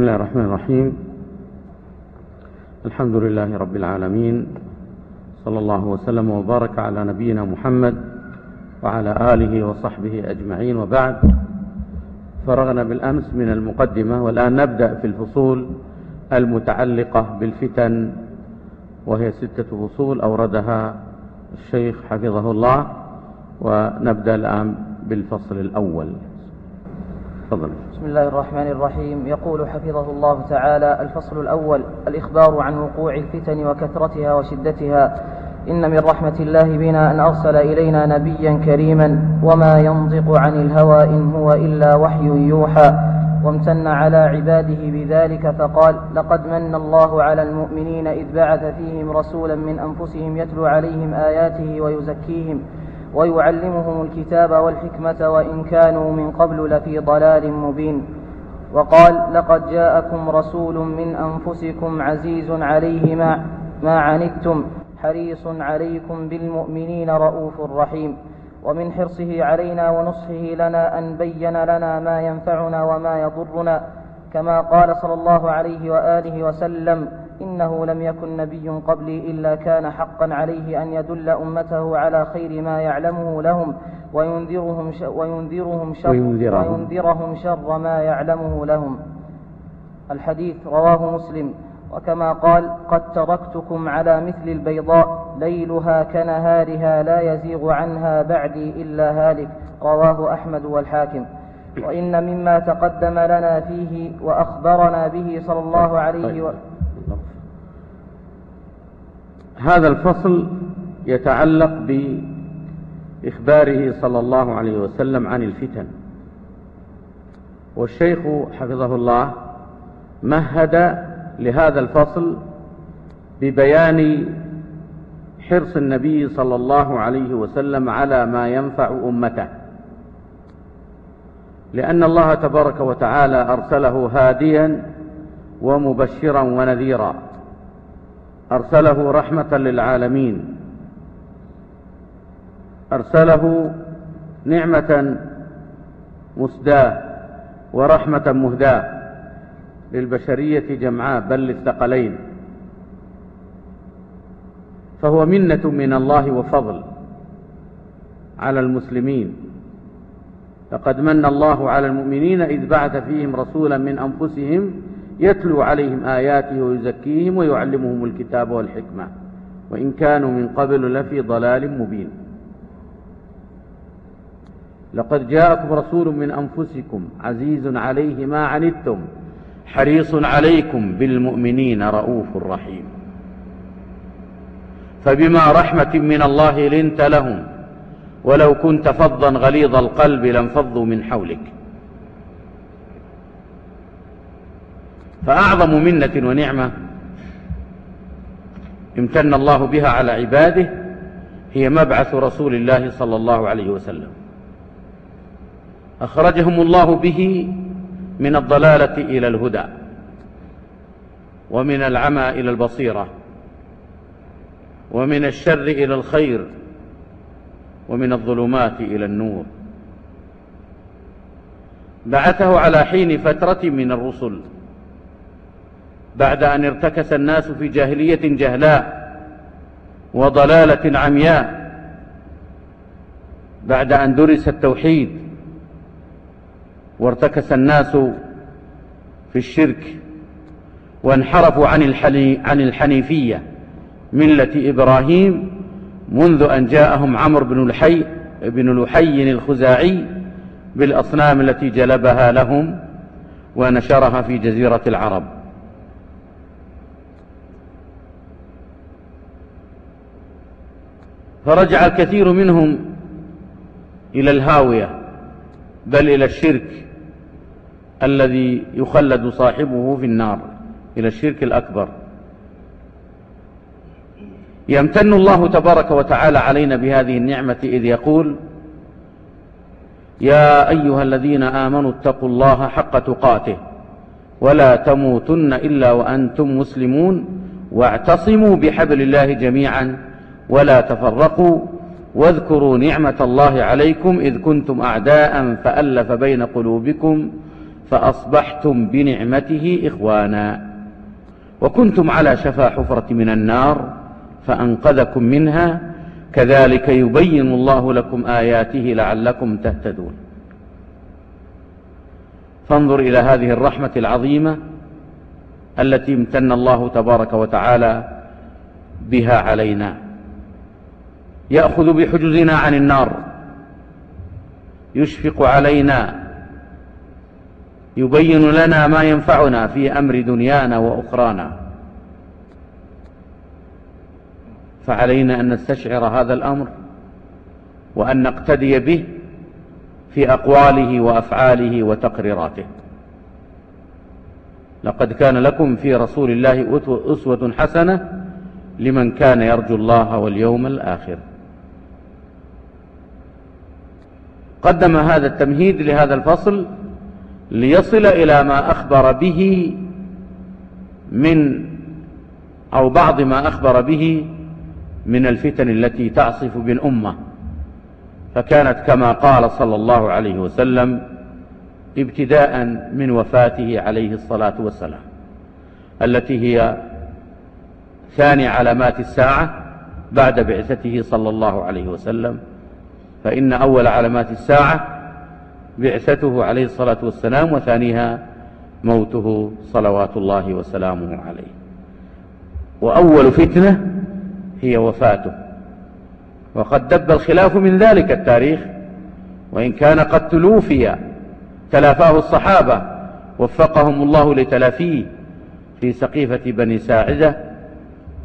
بسم الله الرحمن الرحيم. الحمد لله رب العالمين. صلى الله وسلم وبارك على نبينا محمد وعلى آله وصحبه أجمعين وبعد. فرغنا بالأمس من المقدمة والآن نبدأ في الفصول المتعلقة بالفتن وهي ستة فصول أوردها الشيخ حفظه الله ونبدأ الآن بالفصل الأول. تفضل. بسم الله الرحمن الرحيم. يقول حفظه الله تعالى الفصل الأول الإخبار عن وقوع الفتن وكثرتها وشدتها. إن من رحمة الله بنا أن أرسل إلينا نبيا كريما وما ينطق عن الهوى إن هو إلا وحي يوحى. وامتن على عباده بذلك فقال لقد من الله على المؤمنين إذ بعث فيهم رسولا من أنفسهم يتلو عليهم آياته ويزكيهم. ويعلمهم الكتاب والحكمة وإن كانوا من قبل لفي ضلال مبين. وقال لقد جاءكم رسول من أنفسكم عزيز عليه ما, ما عنتم حريص عليكم بالمؤمنين رؤوف رحيم. ومن حرصه علينا ونصحه لنا أن بين لنا ما ينفعنا وما يضرنا كما قال صلى الله عليه وآله وسلم إنه لم يكن نبي قبلي إلا كان حقا عليه أن يدل أمته على خير ما يعلمه لهم وينذرهم شر وينذرهم شر, وينذرهم, وينذرهم شر ما يعلمه لهم. الحديث رواه مسلم. وكما قال قد تركتكم على مثل البيضاء ليلها كنهارها لا يزيغ عنها بعدي إلا هالك رواه أحمد والحاكم. وإن مما تقدم لنا فيه وأخبرنا به صلى الله عليه وسلم هذا الفصل يتعلق بإخباره صلى الله عليه وسلم عن الفتن. والشيخ حفظه الله مهد لهذا الفصل ببيان حرص النبي صلى الله عليه وسلم على ما ينفع أمته. لأن الله تبارك وتعالى أرسله هاديا ومبشرا ونذيرا. أرسله رحمة للعالمين. أرسله نعمة مسداة ورحمة مهداة للبشرية جمعاء بل للثقلين. فهو منة من الله وفضل على المسلمين. لقد من الله على المؤمنين إذ بعث فيهم رسولا من أنفسهم يتلو عليهم آياته ويزكيهم ويعلمهم الكتاب والحكمة. وإن كانوا من قبل لفي ضلال مبين. لقد جاءكم رسول من أنفسكم عزيز عليه ما عنتم حريص عليكم بالمؤمنين رؤوف رحيم. فبما رحمة من الله لنت لهم ولو كنت فظا غليظ القلب لانفضوا من حولك. فأعظم منة ونعمة امتن الله بها على عباده هي مبعث رسول الله صلى الله عليه وسلم. أخرجهم الله به من الضلالة إلى الهدى ومن العمى إلى البصيرة ومن الشر إلى الخير ومن الظلمات إلى النور. بعثه على حين فترة من الرسل بعد أن ارتكس الناس في جاهلية جهلاء وضلالة عمياء بعد أن درس التوحيد وارتكس الناس في الشرك وانحرفوا عن, عن الحنيفية ملة إبراهيم منذ أن جاءهم عمرو بن الحي بن لحي الخزاعي بالأصنام التي جلبها لهم ونشرها في جزيرة العرب. فرجع الكثير منهم إلى الهاوية بل إلى الشرك الذي يخلد صاحبه في النار إلى الشرك الأكبر. يمتن الله تبارك وتعالى علينا بهذه النعمة إذ يقول يا أيها الذين آمنوا اتقوا الله حق تقاته ولا تموتن إلا وأنتم مسلمون واعتصموا بحبل الله جميعا. ولا تفرقوا واذكروا نعمة الله عليكم إذ كنتم أعداء فألف بين قلوبكم فأصبحتم بنعمته إخوانا. وكنتم على شفا حفرة من النار فأنقذكم منها. كذلك يبين الله لكم آياته لعلكم تهتدون. فانظر إلى هذه الرحمة العظيمة التي امتن الله تبارك وتعالى بها علينا. يأخذ بحجزنا عن النار. يشفق علينا. يبين لنا ما ينفعنا في أمر دنيانا وأخرانا. فعلينا أن نستشعر هذا الأمر وأن نقتدي به في أقواله وأفعاله وتقريراته. لقد كان لكم في رسول الله أسوة حسنة لمن كان يرجو الله واليوم الآخر. قدم هذا التمهيد لهذا الفصل ليصل إلى ما أخبر به من أو بعض ما أخبر به من الفتن التي تعصف بالأمة. فكانت كما قال صلى الله عليه وسلم ابتداء من وفاته عليه الصلاة والسلام التي هي ثاني علامات الساعة بعد بعثته صلى الله عليه وسلم. فإن أول علامات الساعة بعثته عليه الصلاة والسلام وثانيها موته صلوات الله وسلامه عليه. وأول فتنة هي وفاته. وقد دب الخلاف من ذلك التاريخ وإن كان قد تلوفي تلافاه الصحابة وفقهم الله لتلافيه في سقيفة بني ساعدة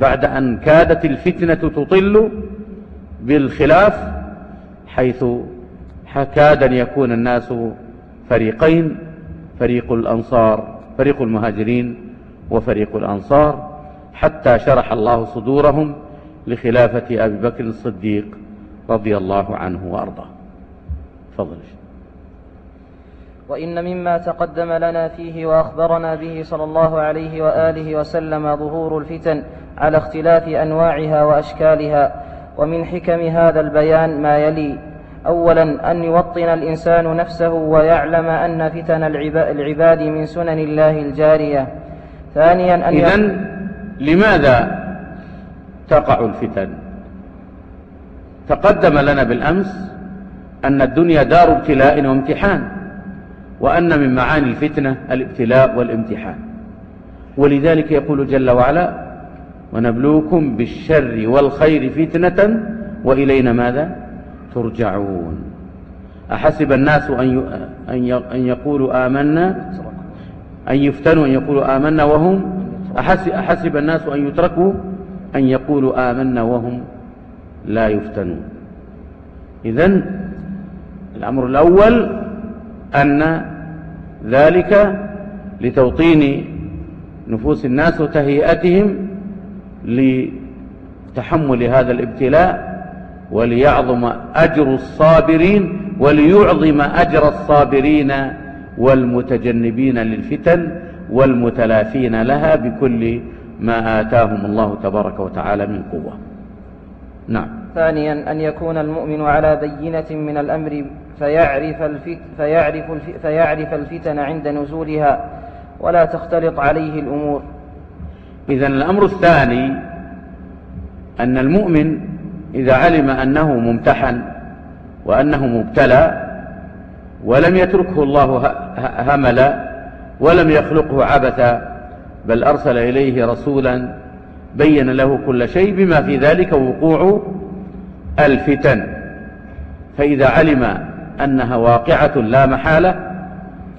بعد أن كادت الفتنة تطل بالخلاف حيث كاد أن يكون الناس فريقين فريق الأنصار فريق المهاجرين وفريق الأنصار حتى شرح الله صدورهم لخلافة أبي بكر الصديق رضي الله عنه وأرضاه. فضل وإن مما تقدم لنا فيه وأخبرنا به صلى الله عليه وآله وسلم ظهور الفتن على اختلاف أنواعها وأشكالها ومن حكم هذا البيان ما يلي. أولا أن يوطن الإنسان نفسه ويعلم أن فتن العباد من سنن الله الجارية. ثانيا أن إذن لماذا تقع الفتن؟ تقدم لنا بالأمس أن الدنيا دار ابتلاء وامتحان وأن من معاني الفتنة الابتلاء والامتحان. ولذلك يقول جل وعلا ونبلوكم بالشر والخير فتنة وإلينا ماذا؟ ترجعون. أحسب الناس أن يقولوا آمنا؟ أن يفتنوا أن يقولوا آمنا وهم؟ أحسب الناس أن يتركوا أن يقولوا آمنا وهم لا يفتنون. إذن الأمر الأول أن ذلك لتوطين نفوس الناس وتهيئتهم لتحمل هذا الابتلاء وليعظم أجر الصابرين وليعظم أجر الصابرين والمتجنبين للفتن والمتلافين لها بكل ما آتاهم الله تبارك وتعالى من قوة. نعم. ثانيا أن يكون المؤمن على بينة من الأمر فيعرف, الفت فيعرف, الف فيعرف الفتن عند نزولها ولا تختلط عليه الأمور. إذا الأمر الثاني أن المؤمن إذا علم أنه ممتحن وأنه مبتلى ولم يتركه الله هملا ولم يخلقه عبثا بل أرسل إليه رسولا بين له كل شيء بما في ذلك وقوع الفتن. فإذا علم أنها واقعة لا محالة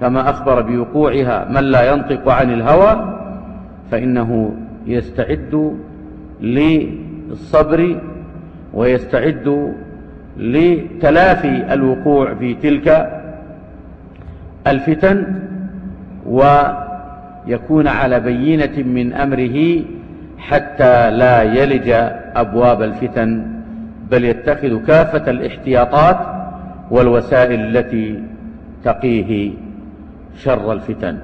كما أخبر بوقوعها من لا ينطق عن الهوى فإنه يستعد للصبر ويستعد لتلافي الوقوع في تلك الفتن ويكون على بينة من أمره حتى لا يلج أبواب الفتن بل يتخذ كافة الاحتياطات والوسائل التي تقيه شر الفتن.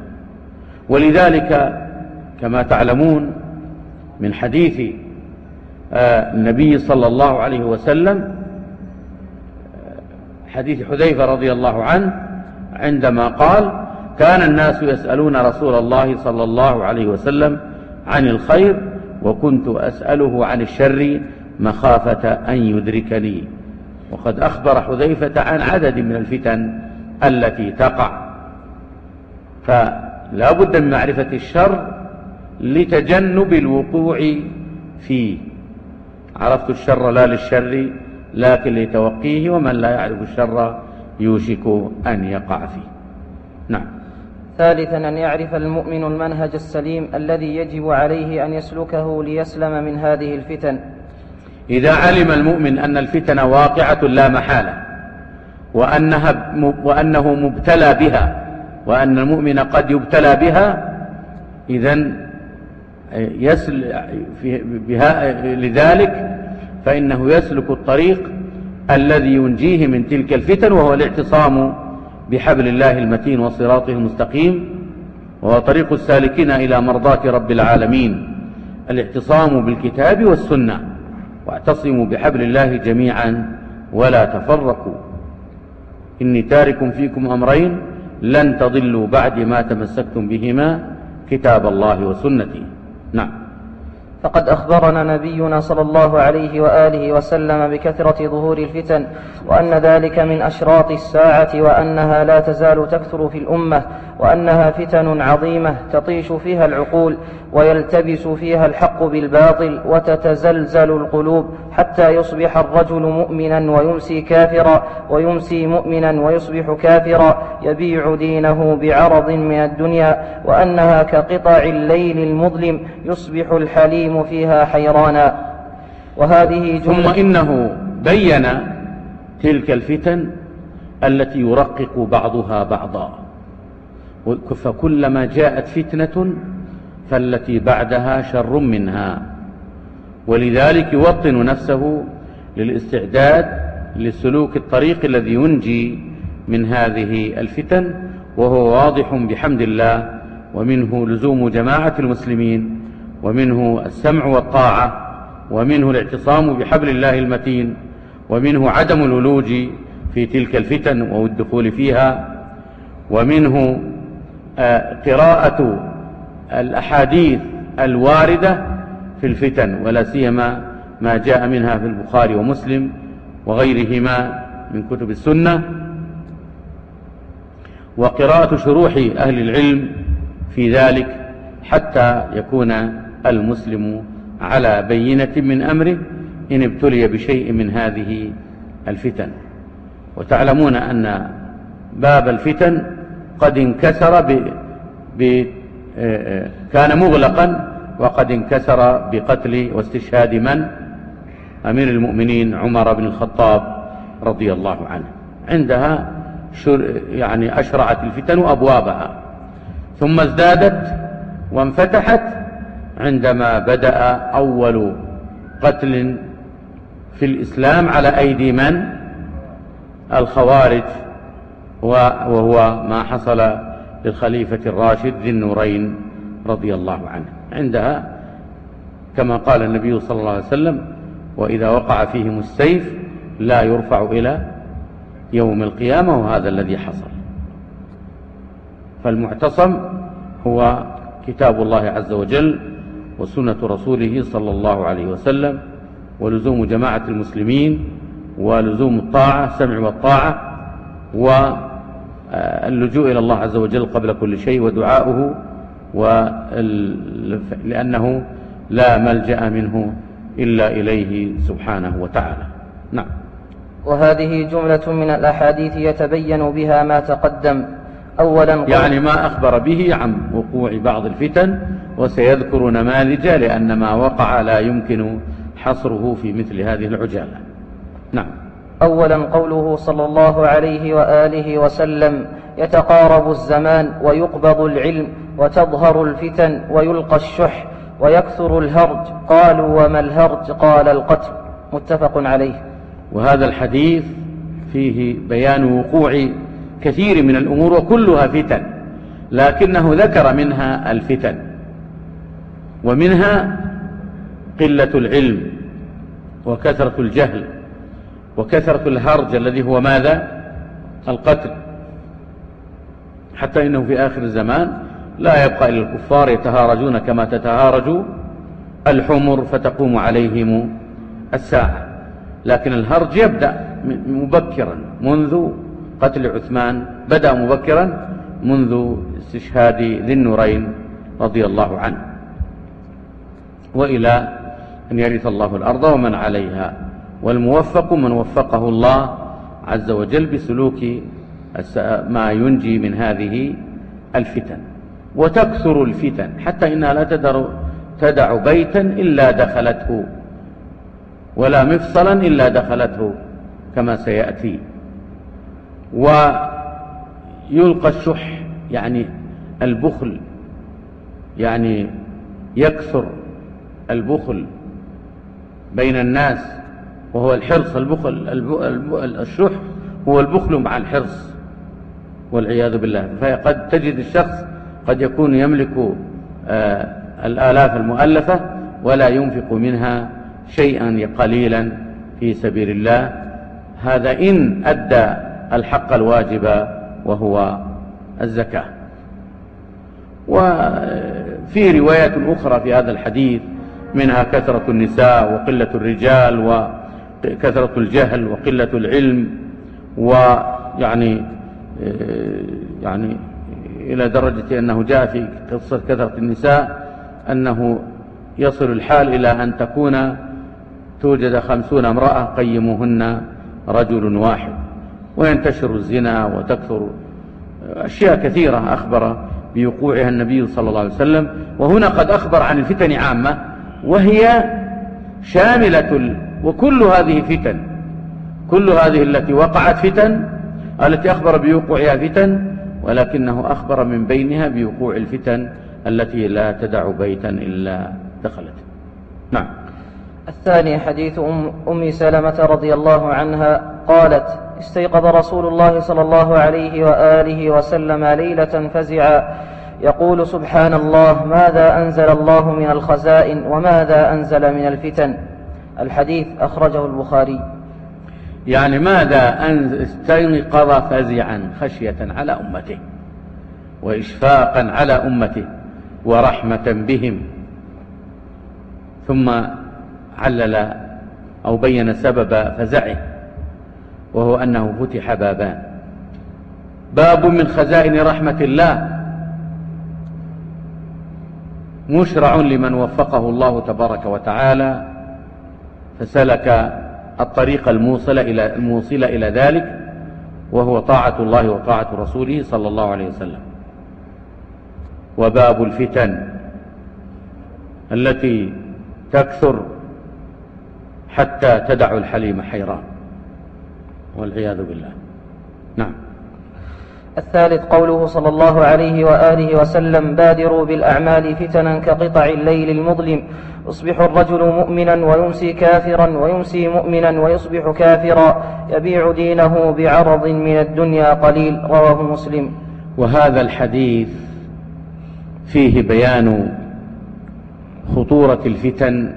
ولذلك كما تعلمون من حديث آه، النبي صلى الله عليه وسلم حديث حذيفة رضي الله عنه عندما قال كان الناس يسألون رسول الله صلى الله عليه وسلم عن الخير وكنت أسأله عن الشر مخافة أن يدركني. وقد أخبر حذيفة عن عدد من الفتن التي تقع. فلا بد من معرفة الشر لتجنب الوقوع فيه. عرفت الشر لا للشر لكن لتوقيه ومن لا يعرف الشر يوشك أن يقع فيه. نعم. ثالثا أن يعرف المؤمن المنهج السليم الذي يجب عليه أن يسلكه ليسلم من هذه الفتن. إذا علم المؤمن أن الفتن واقعة لا محالة وأنها وأنه مبتلى بها وأن المؤمن قد يبتلى بها إذا يسل بها لذلك فإنه يسلك الطريق الذي ينجيه من تلك الفتن وهو الاعتصام بحبل الله المتين وصراطه المستقيم وهو طريق السالكين إلى مرضاة رب العالمين. الاعتصام بالكتاب والسنة واعتصموا بحبل الله جميعا ولا تفرقوا. إني تارك فيكم أمرين لن تضلوا بعد ما تمسكتم بهما كتاب الله وسنتي. نعم فقد أخبرنا نبينا صلى الله عليه وآله وسلم بكثرة ظهور الفتن وأن ذلك من أشراط الساعة وأنها لا تزال تكثر في الأمة وأنها فتن عظيمة تطيش فيها العقول ويلتبس فيها الحق بالباطل وتتزلزل القلوب حتى يصبح الرجل مؤمنا ويمسي كافرا ويمسي مؤمنا ويصبح كافرا يبيع دينه بعرض من الدنيا وأنها كقطع الليل المظلم يصبح الحليم فيها حيرانا. وهذه ثم إنه بين تلك الفتن التي يرقق بعضها بعضا. فكلما جاءت فتنة فالتي بعدها شر منها. ولذلك يوطن نفسه للاستعداد لسلوك الطريق الذي ينجي من هذه الفتن وهو واضح بحمد الله ومنه لزوم جماعة المسلمين ومنه السمع والطاعة ومنه الاعتصام بحبل الله المتين ومنه عدم الولوج في تلك الفتن والدخول فيها ومنه آه، قراءة الأحاديث الواردة في الفتن ولا سيما ما جاء منها في البخاري ومسلم وغيرهما من كتب السنة. وقراءة شروح أهل العلم في ذلك حتى يكون المسلم على بينة من أمره إن ابتلي بشيء من هذه الفتن. وتعلمون أن باب الفتن قد انكسر ب... ب... آه، آه، كان مغلقا وقد انكسر بقتل واستشهاد من؟ أمير المؤمنين عمر بن الخطاب رضي الله عنه. عندها يعني أشرعت الفتن أبوابها. ثم ازدادت وانفتحت عندما بدأ أول قتل في الإسلام على أيدي من؟ الخوارج وهو ما حصل للخليفة الراشد ذي النورين رضي الله عنه. عندها كما قال النبي صلى الله عليه وسلم وإذا وقع فيهم السيف لا يرفع إلى يوم القيامة وهذا الذي حصل. فالمعتصم هو كتاب الله عز وجل وسنة رسوله صلى الله عليه وسلم ولزوم جماعة المسلمين ولزوم الطاعة السمع والطاعة واللجوء إلى الله عز وجل قبل كل شيء ودعاؤه لأنه لا ملجأ منه إلا إليه سبحانه وتعالى. نعم. وهذه جملة من الأحاديث يتبين بها ما تقدم. أولا يعني ما أخبر به عن وقوع بعض الفتن وسيذكر نماذج لأن ما وقع لا يمكن حصره في مثل هذه العجالة. نعم. أولا قوله صلى الله عليه وآله وسلم يتقارب الزمان ويقبض العلم وتظهر الفتن ويلقى الشح ويكثر الهرج. قالوا وما الهرج؟ قال القتل. متفق عليه. وهذا الحديث فيه بيان وقوع كثير من الأمور وكلها فتن لكنه ذكر منها الفتن. ومنها قلة العلم وكثرة الجهل وكثرة الهرج الذي هو ماذا؟ القتل. حتى إنه في آخر الزمان لا يبقى إلا الكفار يتهارجون كما تتهارج الحمر فتقوم عليهم الساعة. لكن الهرج يبدأ مبكرا منذ قتل عثمان بدأ مبكرا منذ استشهاد ذي النورين رضي الله عنه. وإلى أن يرث الله الأرض ومن عليها. والموفق من وفقه الله عز وجل بسلوك ما ينجي من هذه الفتن. وتكثر الفتن حتى إنها لا تدر تدع بيتا إلا دخلته ولا مفصلا إلا دخلته كما سيأتي. ويلقى الشح يعني البخل يعني يكثر البخل بين الناس وهو الحرص البخل الشح هو البخل مع الحرص والعياذ بالله. فقد تجد الشخص قد يكون يملك آه، الآلاف المؤلفة ولا ينفق منها شيئا قليلا في سبيل الله. هذا إن أدى الحق الواجب وهو الزكاة. وفي رواية أخرى في هذا الحديث منها كثرة النساء وقلة الرجال وكثرة الجهل وقلة العلم ويعني يعني إلى درجة أنه جاء في قصة كثرة النساء أنه يصل الحال إلى أن تكون توجد خمسون امرأة قيمهن رجل واحد وينتشر الزنا وتكثر أشياء كثيرة أخبر بوقوعها النبي صلى الله عليه وسلم وهنا قد أخبر عن الفتن عامة وهي شاملة وكل هذه فتن. كل هذه التي وقعت فتن التي أخبر بوقوعها فتن ولكنه أخبر من بينها بوقوع الفتن التي لا تدع بيتا إلا دخلت. نعم. الثاني حديث أم, أم سلمة رضي الله عنها قالت استيقظ رسول الله صلى الله عليه وآله وسلم ليلة فزعا. يقول سبحان الله ماذا أنزل الله من الخزائن وماذا أنزل من الفتن؟ الحديث أخرجه البخاري. يعني ماذا أن استيقظ فزعا خشية على أمته وإشفاقا على أمته ورحمة بهم. ثم علل أو بين سبب فزعه وهو أنه فتح بابان. باب من خزائن رحمة الله مشرع لمن وفقه الله تبارك وتعالى فسلك الطريق الموصل إلى, الموصل إلى ذلك وهو طاعة الله وطاعة رسوله صلى الله عليه وسلم. وباب الفتن التي تكثر حتى تدع الحليم حيران والعياذ بالله. نعم. الثالث قوله صلى الله عليه وآله وسلم بادروا بالأعمال فتنا كقطع الليل المظلم يصبح الرجل مؤمنا ويمسي كافرا ويمسي مؤمنا ويصبح كافرا يبيع دينه بعرض من الدنيا قليل. رواه مسلم. وهذا الحديث فيه بيان خطورة الفتن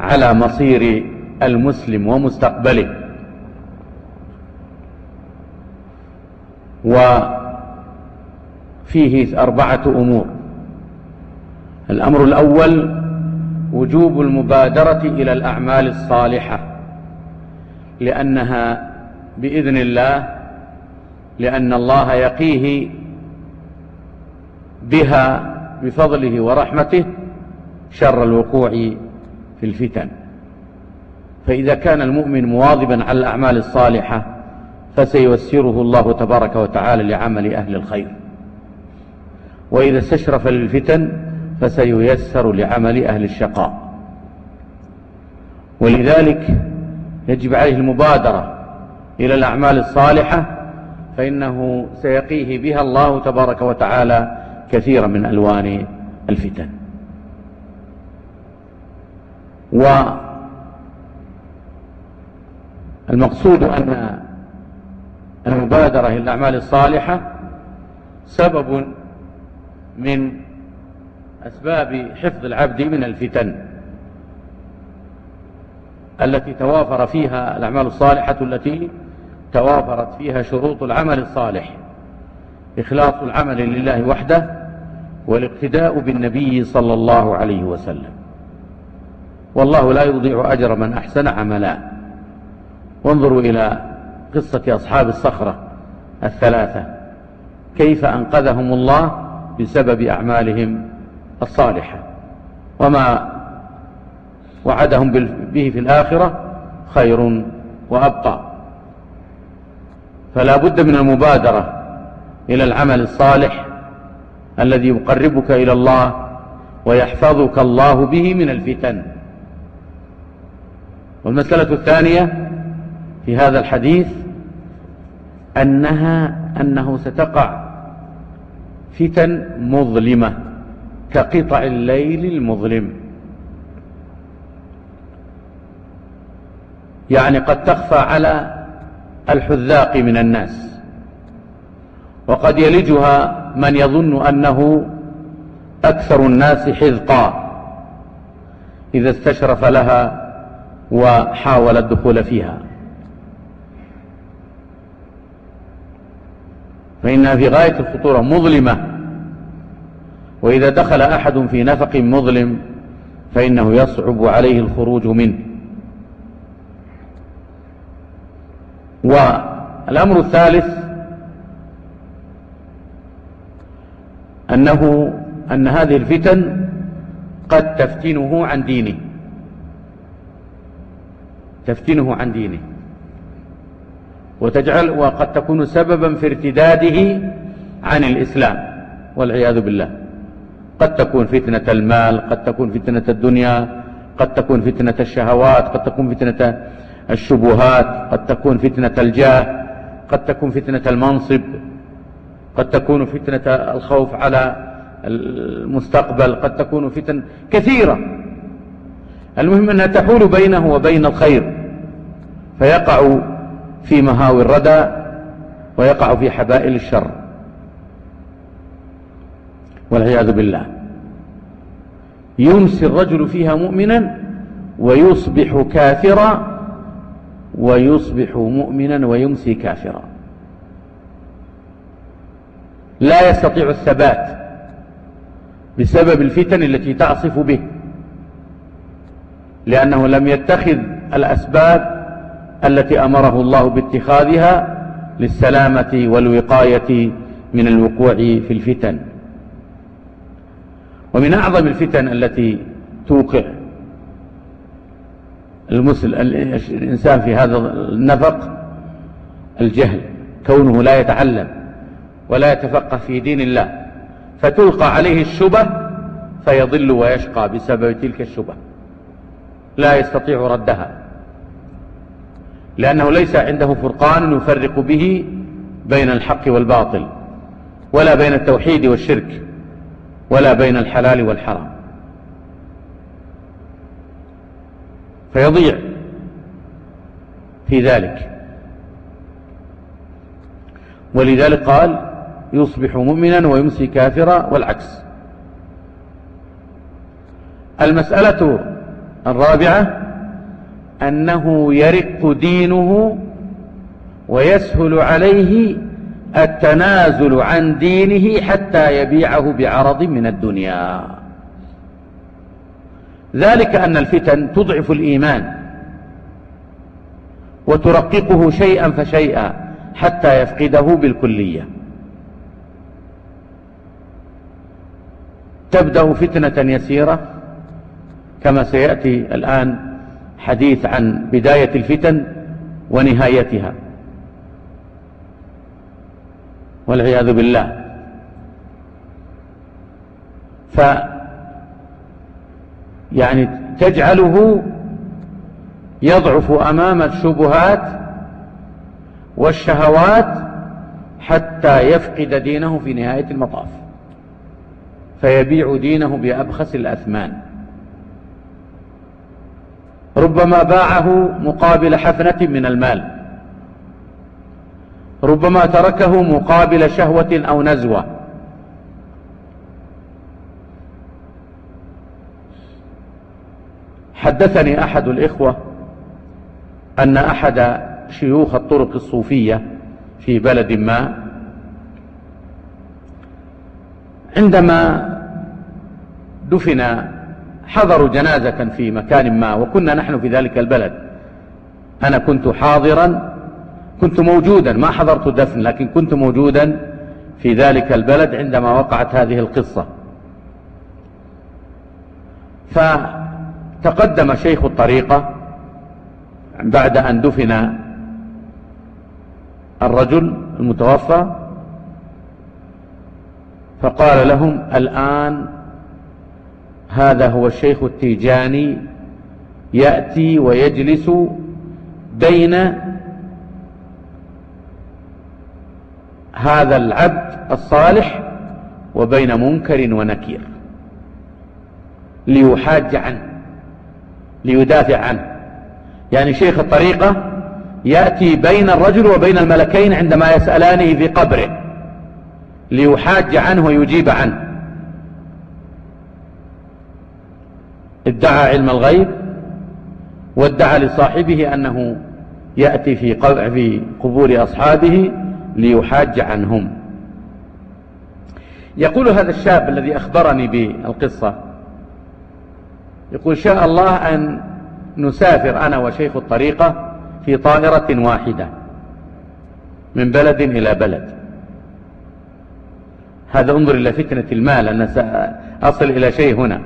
على مصير المسلم ومستقبله. وفيه أربعة أمور. الأمر الأول وجوب المبادرة إلى الأعمال الصالحة لأنها بإذن الله لأن الله يقيه بها بفضله ورحمته شر الوقوع في الفتن. فإذا كان المؤمن مواظبا على الأعمال الصالحة فسييسره الله تبارك وتعالى لعمل أهل الخير. وإذا استشرف للفتن فسييسر لعمل أهل الشقاء. ولذلك يجب عليه المبادرة إلى الأعمال الصالحة فإنه سيقيه بها الله تبارك وتعالى كثيرا من ألوان الفتن. والمقصود أن المبادرة إلى الأعمال الصالحة سبب من أسباب حفظ العبد من الفتن التي توافر فيها الأعمال الصالحة التي توافرت فيها شروط العمل الصالح إخلاص العمل لله وحده والاقتداء بالنبي صلى الله عليه وسلم. والله لا يضيع أجر من أحسن عملا. وانظروا إلى قصة أصحاب الصخرة الثلاثة. كيف أنقذهم الله بسبب أعمالهم الصالحة. وما وعدهم به في الآخرة خير وأبقى. فلا بد من المبادرة إلى العمل الصالح الذي يقربك إلى الله ويحفظك الله به من الفتن. والمسألة الثانية في هذا الحديث أنها أنه ستقع فتن مظلمة كقطع الليل المظلم. يعني قد تخفى على الحذاق من الناس وقد يلجها من يظن أنه أكثر الناس حذقا إذا استشرف لها وحاول الدخول فيها. فإنها في غاية الخطورة مظلمة. وإذا دخل أحد في نفق مظلم فإنه يصعب عليه الخروج منه. والأمر الثالث أنه أن هذه الفتن قد تفتنه عن دينه. تفتنه عن دينه. وتجعل وقد تكون سببا في ارتداده عن الإسلام والعياذ بالله. قد تكون فتنة المال قد تكون فتنة الدنيا قد تكون فتنة الشهوات قد تكون فتنة الشبهات قد تكون فتنة الجاه قد تكون فتنة المنصب قد تكون فتنة الخوف على المستقبل قد تكون فتن كثيرة. المهم أنها تحول بينه وبين الخير فيقع في مهاوي الردى ويقع في حبائل الشر. والعياذ بالله. يمسي الرجل فيها مؤمنا ويصبح كافرا ويصبح مؤمنا ويمسي كافرا. لا يستطيع الثبات بسبب الفتن التي تعصف به لأنه لم يتخذ الأسباب التي أمره الله باتخاذها للسلامة والوقاية من الوقوع في الفتن. ومن أعظم الفتن التي توقع المسلم الإنسان في هذا النفق الجهل كونه لا يتعلم ولا يتفقه في دين الله. فتلقى عليه الشبه فيضل ويشقى بسبب تلك الشبه. لا يستطيع ردها. لأنه ليس عنده فرقان يفرق به بين الحق والباطل ولا بين التوحيد والشرك ولا بين الحلال والحرام. فيضيع في ذلك. ولذلك قال يصبح مؤمنا ويمسي كافرا والعكس. المسألة الرابعة أنه يرق دينه ويسهل عليه التنازل عن دينه حتى يبيعه بعرض من الدنيا. ذلك أن الفتن تضعف الإيمان وترققه شيئا فشيئا حتى يفقده بالكلية. تبدأ فتنة يسيرة كما سيأتي الآن حديث عن بداية الفتن ونهايتها. والعياذ بالله. ف يعني تجعله يضعف أمام الشبهات والشهوات حتى يفقد دينه في نهاية المطاف. فيبيع دينه بأبخس الأثمان. ربما باعه مقابل حفنة من المال. ربما تركه مقابل شهوة أو نزوة. حدثني أحد الإخوة أن أحد شيوخ الطرق الصوفية في بلد ما عندما دفن حضروا جنازة في مكان ما وكنا نحن في ذلك البلد. أنا كنت حاضرا كنت موجودا ما حضرت الدفن لكن كنت موجودا في ذلك البلد عندما وقعت هذه القصة. فتقدم شيخ الطريقة بعد أن دفن الرجل المتوفى فقال لهم الآن هذا هو الشيخ التيجاني يأتي ويجلس بين هذا العبد الصالح وبين منكر ونكير ليحاج عنه ليدافع عنه. يعني شيخ الطريقة يأتي بين الرجل وبين الملكين عندما يسألانه في قبره ليحاج عنه ويجيب عنه. ادعى علم الغيب وادعى لصاحبه أنه يأتي في في قبور أصحابه ليحاج عنهم. يقول هذا الشاب الذي أخبرني بالقصة يقول شاء الله أن نسافر أنا وشيخ الطريقة في طائرة واحدة من بلد إلى بلد. هذا انظر إلى فتنة المال أنا سأصل إلى شيء هنا.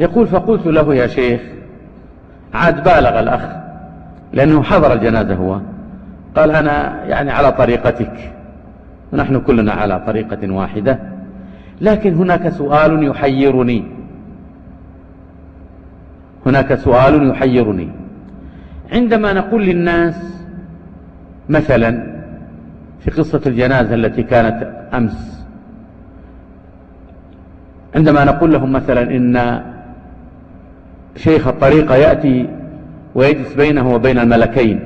يقول فقلت له يا شيخ عاد بالغ الأخ لأنه حضر الجنازة هو. قال أنا يعني على طريقتك. ونحن كلنا على طريقة واحدة. لكن هناك سؤال يحيرني. هناك سؤال يحيرني. عندما نقول للناس مثلا في قصة الجنازة التي كانت أمس عندما نقول لهم مثلا إن شيخ الطريقة يأتي ويجلس بينه وبين الملكين.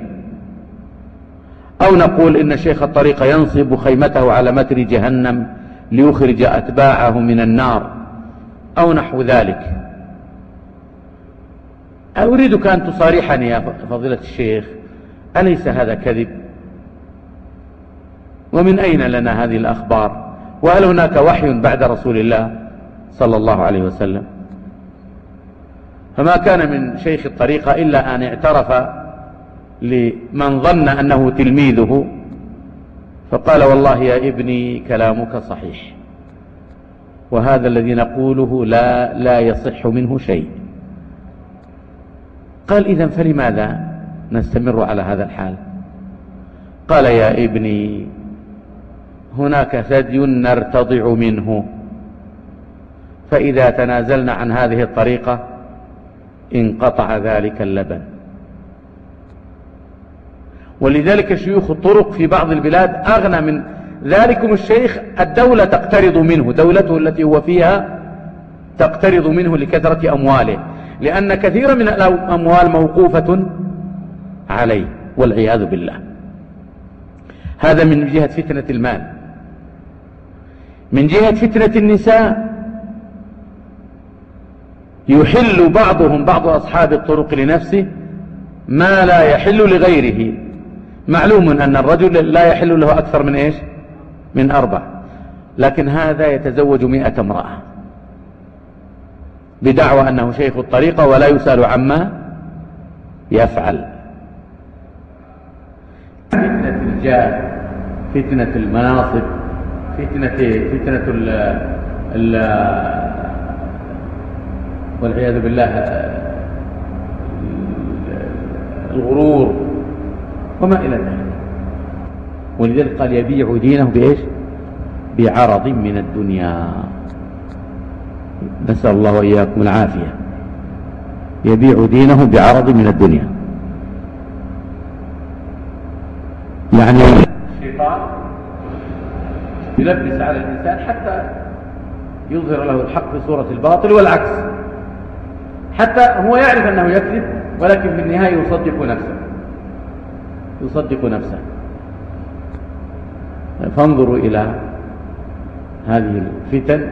أو نقول إن شيخ الطريقة ينصب خيمته على متر جهنم ليخرج أتباعه من النار. أو نحو ذلك. أريدك أن تصارحني يا فضيلة الشيخ. أليس هذا كذب؟ ومن أين لنا هذه الأخبار؟ وهل هناك وحي بعد رسول الله صلى الله عليه وسلم؟ فما كان من شيخ الطريقة إلا أن اعترف لمن ظن أنه تلميذه فقال والله يا ابني كلامك صحيح وهذا الذي نقوله لا, لا يصح منه شيء. قال إذا فلماذا نستمر على هذا الحال؟ قال يا ابني هناك ثدي نرتضع منه فإذا تنازلنا عن هذه الطريقة انقطع ذلك اللبن. ولذلك شيوخ الطرق في بعض البلاد أغنى من ذلكم الشيخ الدولة تقترض منه دولته التي هو فيها تقترض منه لكثرة أمواله لأن كثيرا من الأموال موقوفة عليه والعياذ بالله. هذا من جهة فتنة المال. من جهة فتنة النساء يحل بعضهم بعض أصحاب الطرق لنفسه ما لا يحل لغيره. معلوم أن الرجل لا يحل له أكثر من إيش؟ من أربع. لكن هذا يتزوج مئة امرأة. بدعوى أنه شيخ الطريقة ولا يسأل عما يفعل. فتنة الجاه فتنة المناصب فتنة فتنة ال ال والعياذ بالله الغرور وما إلى ذلك. ولذلك قال يبيع دينه بإيش؟ بعرض من الدنيا. نسأل الله وإياكم العافية. يبيع دينه بعرض من الدنيا. يعني الشيطان يلبس على الإنسان حتى يظهر له الحق في صورة الباطل والعكس. حتى هو يعرف أنه يكذب ولكن في النهاية يصدق نفسه. يصدق نفسه. فانظروا إلى هذه الفتن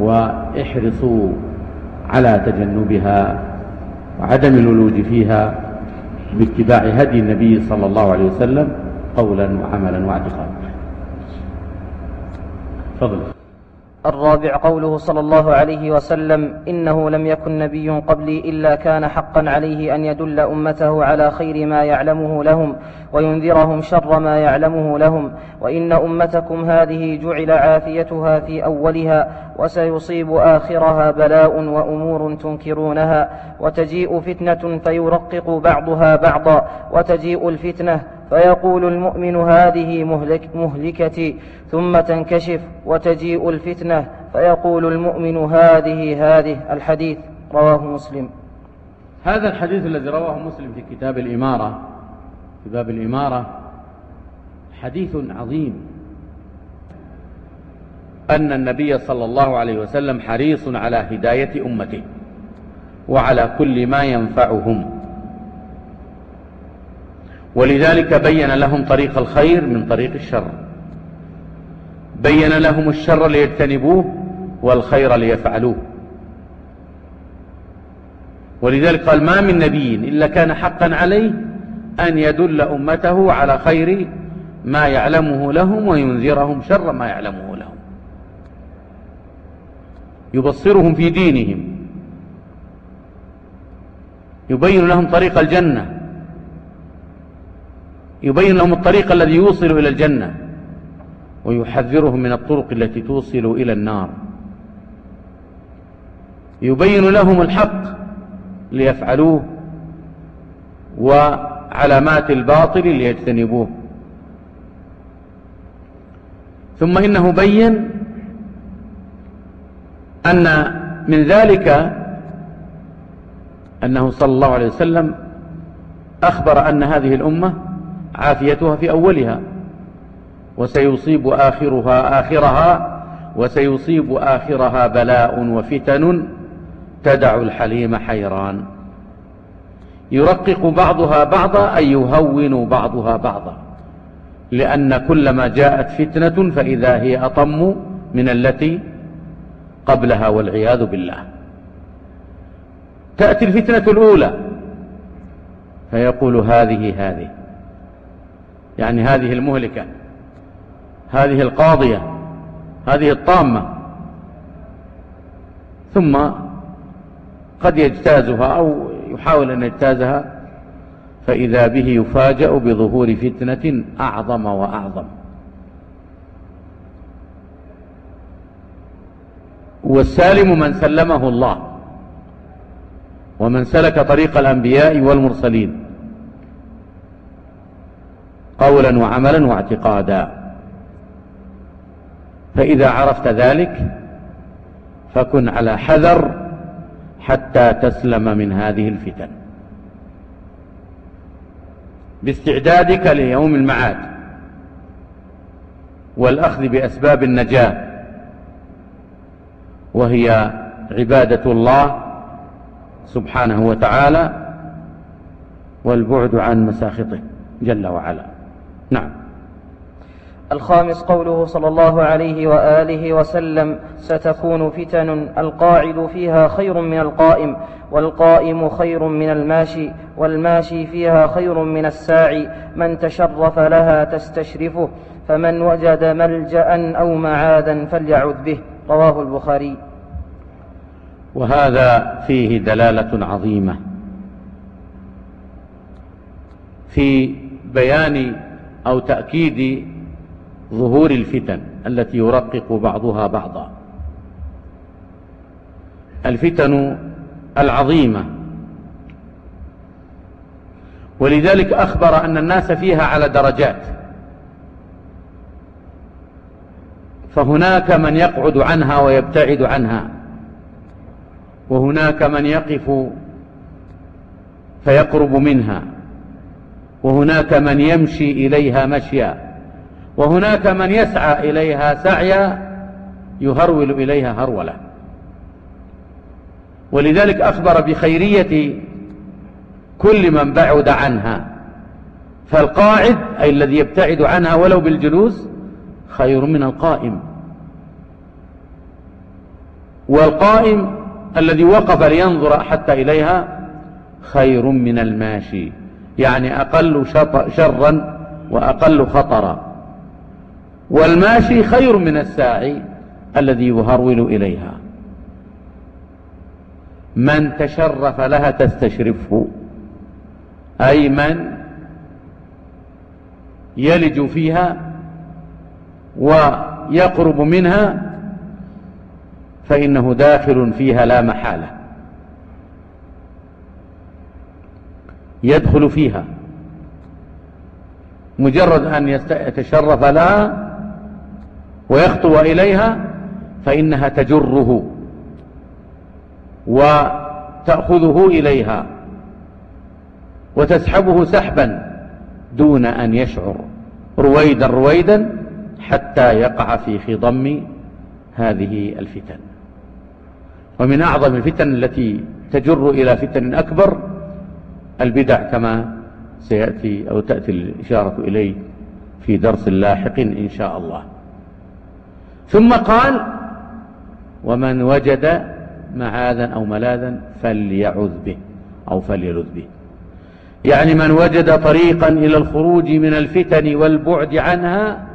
وإحرصوا على تجنبها وعدم الولوج فيها باتباع هدي النبي صلى الله عليه وسلم قولا وعملا واعتقادا فضل الرابع قوله صلى الله عليه وسلم إنه لم يكن نبي قبلي إلا كان حقا عليه أن يدل أمته على خير ما يعلمه لهم وينذرهم شر ما يعلمه لهم وإن أمتكم هذه جعل عافيتها في أولها وسيصيب آخرها بلاء وأمور تنكرونها وتجيء فتنة فيرقق بعضها بعضا وتجيء الفتنة فيقول المؤمن هذه مهلك مهلكتي ثم تنكشف وتجيء الفتنة. فيقول المؤمن هذه هذه. الحديث رواه مسلم. هذا الحديث الذي رواه مسلم في كتاب الإمارة. في باب الإمارة. حديث عظيم. أن النبي صلى الله عليه وسلم حريص على هداية أمته وعلى كل ما ينفعهم. ولذلك بين لهم طريق الخير من طريق الشر. بين لهم الشر ليجتنبوه والخير ليفعلوه. ولذلك قال ما من نبي إلا كان حقا عليه أن يدل أمته على خير ما يعلمه لهم وينذرهم شر ما يعلمه لهم. يبصرهم في دينهم. يبين لهم طريق الجنة. يبين لهم الطريق الذي يوصل إلى الجنة ويحذرهم من الطرق التي توصل إلى النار. يبين لهم الحق ليفعلوه وعلامات الباطل ليجتنبوه. ثم إنه بين أن من ذلك أنه صلى الله عليه وسلم أخبر أن هذه الأمة عافيتها في أولها وسيصيب آخرها آخرها وسيصيب آخرها بلاء وفتن تدع الحليم حيران. يرقق بعضها بعضا أي يهون بعضها بعضا لأن كلما جاءت فتنة فإذا هي أطم من التي قبلها والعياذ بالله. تأتي الفتنة الأولى فيقول هذه هذه. يعني هذه المهلكة هذه القاضية هذه الطامة. ثم قد يجتازها أو يحاول أن يجتازها فإذا به يفاجأ بظهور فتنة أعظم وأعظم. والسالم من سلمه الله ومن سلك طريق الأنبياء والمرسلين. قولا وعملا واعتقادا. فإذا عرفت ذلك فكن على حذر حتى تسلم من هذه الفتن. باستعدادك ليوم المعاد والأخذ بأسباب النجاة وهي عبادة الله سبحانه وتعالى والبعد عن مساخطه جل وعلا. نعم. الخامس قوله صلى الله عليه وآله وسلم ستكون فتن القاعد فيها خير من القائم والقائم خير من الماشي والماشي فيها خير من الساعي. من تشرف لها تستشرفه فمن وجد ملجأ أو معاذا فليعذ به. رواه البخاري. وهذا فيه دلالة عظيمة في بيان أو تأكيد ظهور الفتن التي يرقق بعضها بعضا. الفتن العظيمة. ولذلك أخبر أن الناس فيها على درجات. فهناك من يقعد عنها ويبتعد عنها. وهناك من يقف فيقرب منها. وهناك من يمشي إليها مشيا وهناك من يسعى إليها سعيا يهرول إليها هرولة ولذلك أخبر بخيرية كل من بعد عنها. فالقاعد أي الذي يبتعد عنها ولو بالجلوس خير من القائم. والقائم الذي وقف لينظر حتى إليها خير من الماشي. يعني أقل شرا وأقل خطرا. والماشي خير من الساعي الذي يهرول إليها. من تشرف لها تستشرفه. أي من يلج فيها ويقرب منها فإنه داخل فيها لا محالة. يدخل فيها. مجرد أن يتشرف لها ويخطو إليها فإنها تجره وتأخذه إليها وتسحبه سحبا دون أن يشعر. رويدا رويدا حتى يقع في خضم هذه الفتن. ومن أعظم الفتن التي تجر إلى فتن أكبر البدع كما سيأتي أو تأتي الإشارة إليه في درس لاحق إن شاء الله. ثم قال ومن وجد معاذا أو ملاذا فليعذ به أو فليلذ به. يعني من وجد طريقا إلى الخروج من الفتن والبعد عنها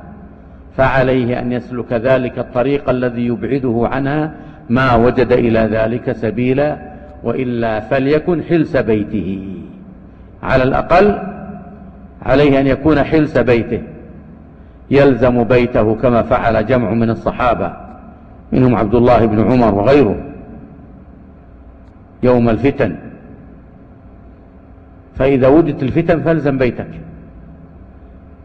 فعليه أن يسلك ذلك الطريق الذي يبعده عنها ما وجد إلى ذلك سبيلا وإلا فليكن حلس بيته. على الأقل عليه أن يكون حلس بيته يلزم بيته كما فعل جمع من الصحابة منهم عبد الله بن عمر وغيره يوم الفتن. فإذا وجدت الفتن فالزم بيتك.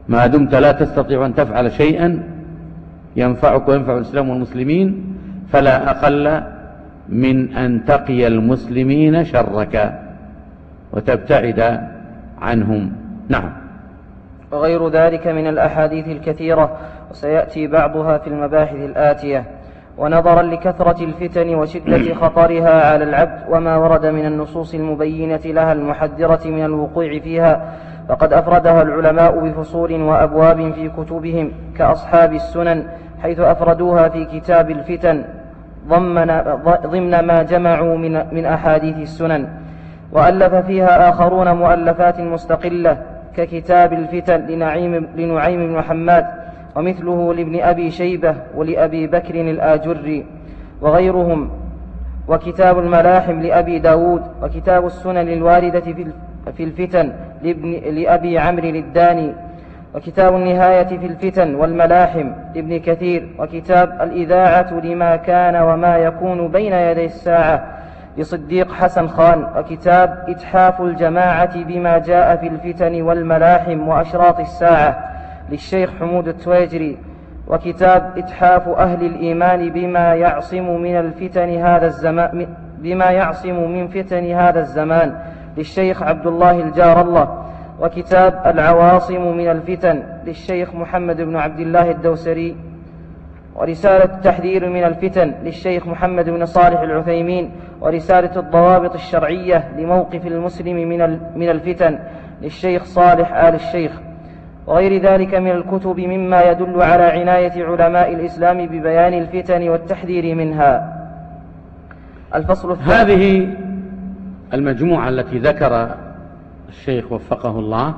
ما دمت لا تستطيع أن تفعل شيئا ينفعك وينفع الإسلام والمسلمين فلا أقل من أن تقي المسلمين شرك. وتبتعد عنهم. نعم. وغير ذلك من الأحاديث الكثيرة وسيأتي بعضها في المباحث الآتية. ونظرا لكثرة الفتن وشدة خطرها على العبد وما ورد من النصوص المبينة لها المحذرة من الوقوع فيها فقد أفردها العلماء بفصول وأبواب في كتبهم كأصحاب السنن حيث أفردوها في كتاب الفتن ضمن, ضمن ما جمعوا من, من أحاديث السنن. وألف فيها آخرون مؤلفات مستقلة ككتاب الفتن لنعيم, لنعيم بن حماد ومثله لابن أبي شيبة ولأبي بكر الآجري وغيرهم وكتاب الملاحم لأبي داود وكتاب السنن الواردة في الفتن لابن لأبي عمرو الداني وكتاب النهاية في الفتن والملاحم لابن كثير وكتاب الإذاعة لما كان وما يكون بين يدي الساعة لصديق حسن خان وكتاب إتحاف الجماعة بما جاء في الفتن والملاحم وأشراط الساعة للشيخ حمود التويجري وكتاب إتحاف أهل الإيمان بما يعصم من الفتن هذا الزمان بما يعصم من فتن هذا الزمان للشيخ عبد الله الجار الله وكتاب العواصم من الفتن للشيخ محمد بن عبد الله الدوسري ورسالة التحذير من الفتن للشيخ محمد بن صالح العثيمين ورسالة الضوابط الشرعية لموقف المسلم من من الفتن للشيخ صالح آل الشيخ. وغير ذلك من الكتب مما يدل على عناية علماء الإسلام ببيان الفتن والتحذير منها. الفصل هذه المجموعة التي ذكر الشيخ وفقه الله